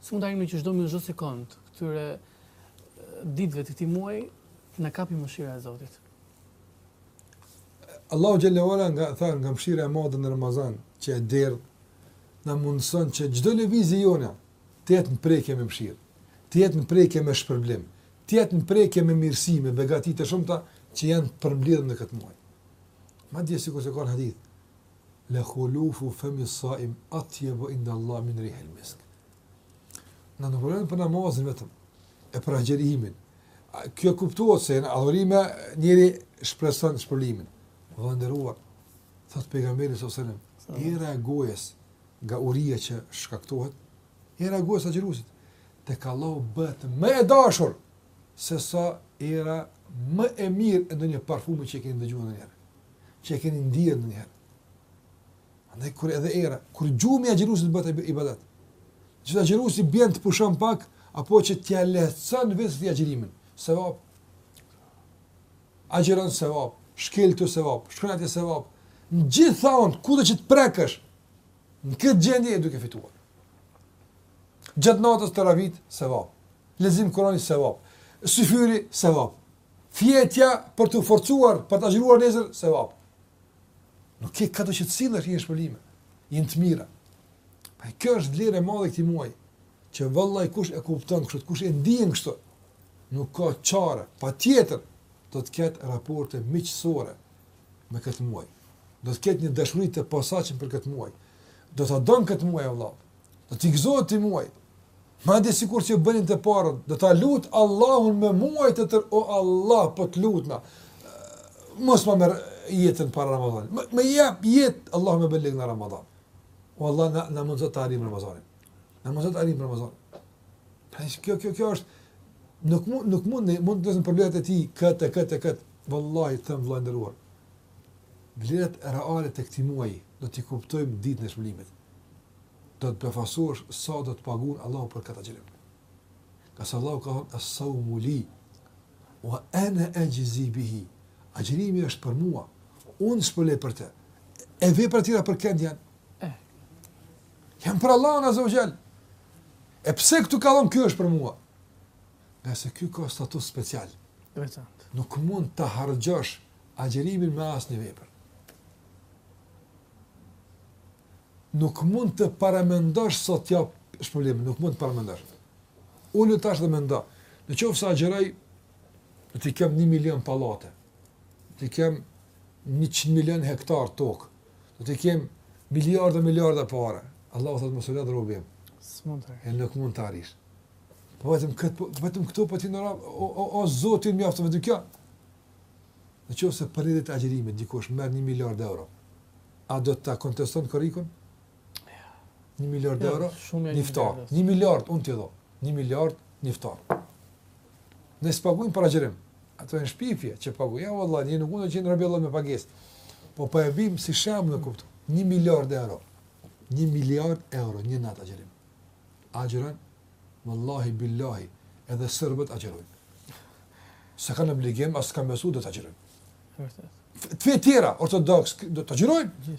Si mund ta arrijmë që çdo minutë, çdo sekond këtyre ditëve të këtij muaji të na kapi mëshira e Zotit? Allahu xhelle ve ala nga mëshira e madhe në Ramazan, që e derdh na mundson që çdo lëvizje jona, të jetë në prekje me mëshirë, të jetë në prekje me shpërblim, të jetë në prekje me mirësi, me begati të shumta që janë të përmbledhur në këtë muaj. Madje sikurse ka në hadith, la khulufu fami saim atyabu inda Allah min rih al misk. Ne në problem për namazin vetëm, e për agjerimin, kjo kuptohet se në adhurime njeriu shpreson shpërblimin, të nderuar, thotë pejgamberi alejhi selam, era e gojës, nga uria që shkaktohet, era gojës së agjëruesit tek Allahu bëhet më e dashur se sa era më e mirë e ndonjë parfumi që keni dëgjuar ndonjëherë, që keni ndier ndonjëherë. Andaj kur edhe era, kur gjumi i agjëruesit bëhet ibadet. Që agjëruesi bjen të pushon pak apo që t'ia lehtëson vetes agjërimin. Sevap. Agjëron sevap, shkel këtu sevap, shkon atje sevap, në gjitha anët, kudo që të prekësh, në këtë gjendje je duke fituar. Gjatë natës teravitë, sevap. Lexim Kurani, sevap. Syfyri, sevap. Fjetja për t'u forcuar, për të agjëruar nesër, sevap. Nuk ke kudo që të sillesh, janë shpërblime, janë të mira. Pra, kjo është vlerë e madhe e këtij muaji. Që vallahi kush e kupton kështu, kush e ndien kështu, nuk ka çare, patjetër do të ketë raporte miqësore me këtë muaj. Do të ketë një dashuri të posaçme për këtë muaj. Do ta don këtë muaj vallah. Do t'i gëzohet këtij muaji. Madje sikur që bënin të parët, do ta lut Allahun me muaj të tërë, o Allah, po të lutem. Mos më merr jetën para Ramazanit. Më, më jep jetë Allahu me bëllë në Ramazan. O Allah, na, na mundëso të arrijmë Ramazanin. Na mundëso të arrijmë Ramazan. Pra kjo, kjo, kjo është, nuk mund, nuk mund, ne, mund të mësojmë për vlerat e tij, këtë, këtë, këtë, vallahi, them vëlla i nderuar. Vlerat reale të këtij muaji, do t'i kuptojmë ditën e shpërblimit. Do të befasosh sa do të paguan Allah për këtë agjërim. Ngase Allah ka thonë, asau muli, o ene exhzi bihi, agjërimi është për mua, unë shpërblej për te, e veprat tjera për këndë janë, Janë për Allahun Azza wa Jall. E pse këtu ka thënë ky është për mua? Ngase ky ka status special. Veçantë. Nuk mund të krahasosh agjerimin me asnjë vepër. Nuk mund të paramendosh sa të jep shpërblim, nuk mund të paramendosh. Ulu tash dhe mendo, në qoftë se agjëroj, do t'i kem një milion pallate, do t'i kem njëqind milion hektar tokë, Do të kem miliarda miliarda para. Allahu thotë mos u lodh robi im. S'mund të. E nuk mund të arrish. Po vetëm kët po, vetëm këto po t'i numëroja o o, o zoti mjafton vetëm kjo. Në qoftë se për ditë agjërimi dikush merr 1 miliard euro, a do ta konteston korrikun? Një miliard jo, euro, një iftar. Një miliard, unë t'i do. Një miliard, një iftar. Ne s'pagujmë për agjërim. Ato janë shpifje që paguan. Jo, vëlla, ne nuk mund të agjërojmë Ramazan me pagesë. Po, po, po e bim si shembull, e kuptu. Një miliard euro. Një miliard euro, një natë agjërim. Agjërojnë, vallahi, billahi, edhe serbët agjërojnë. S'e kanë obligim, as kanë besu, do të agjërojnë. Të tjera, ortodoks, do të agjërojnë.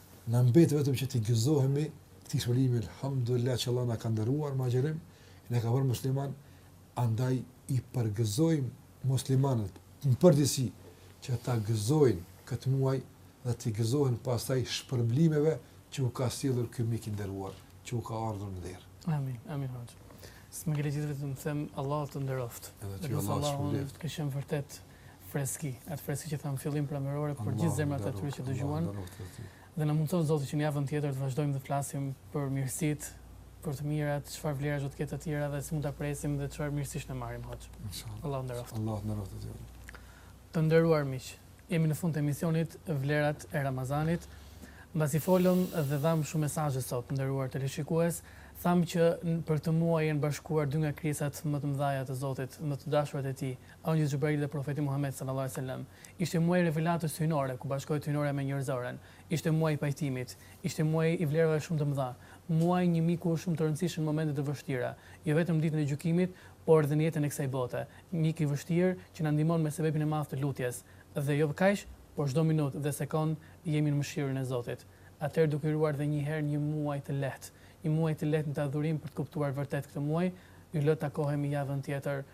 Na mbet vetëm që t'i gëzohemi këtij shpërblimi Elhamdulilah që Allah na ka nderuar me agjërim e na ka bërë musliman, andaj i përgëzojmë muslimanët në përgjithësi që ta gëzojnë këtë muaj dhe t'i gëzohen pastaj shpërblimeve që u ka sjellur ky mik i nderuar që u ka ardhur në derë. Amin, amin hoxhë. S'më ngeli gjë, vetëm të them Allahu të nderoftë. Edhe ty Allahu të shpërbleftë. Kishim vërtet freski, atë freski që thamë në fillim pranverore për gjithë zemrat e atyre që dëgjuan. Dhe na mundësoftë Zoti që në javën tjetër të vazhdojmë të flasim për mirësitë, për të mirat, çfarë vlerash do të ketë të tjera dhe si mund ta presim dhe çfarë mirësish ne marrim hoxhë. Inshallah. Allahu të nderoftë. Allahu të nderoftë edhe ty. Të nderuar miq, jemi në fund të emisionit Vlerat e Ramazanit. Mbasi folëm dhe dhamë shumë mesazhe sot, të nderuar teleshikues, thamë që për këtë muaj janë bashkuar dy nga krijesat më të mëdha të Zotit, më të dashurat e Tij, engjëlli Xhibril dhe Profeti Muhamed salallahu alejhi ue selem, ishte muaji i revelatës hyjnore, ku bashkohet hyjnorja me njerëzoren, ishte muaji i pajtimit, ishte muaji i vlerave shumë të mëdha, muaji një miku shumë të rëndësishëm në momente të vështira, jo vetëm në ditën e gjykimit, por dhe në jetën e kësaj bote, mik i vështirë që na ndihmon me sebebin e madh të lutjes, dhe jo kaq, por çdo minutë dhe sekondë jemi në mëshirën e Zotit. Atëherë duke uruar dhe një herë një muaj të lehtë, një muaj të lehtë në adhurim për të kuptuar vërtet këtë muaj, ju lë të takohemi javën tjetër